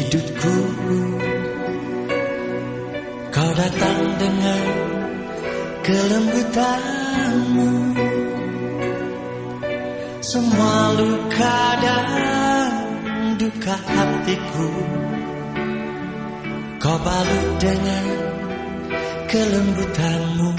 hidupku. Kau datang dengan kelembutanmu. Semua luka dan duka hatiku. Kau balut dengan kelembutanmu.